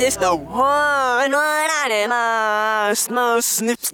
is the one one animal. Most snips.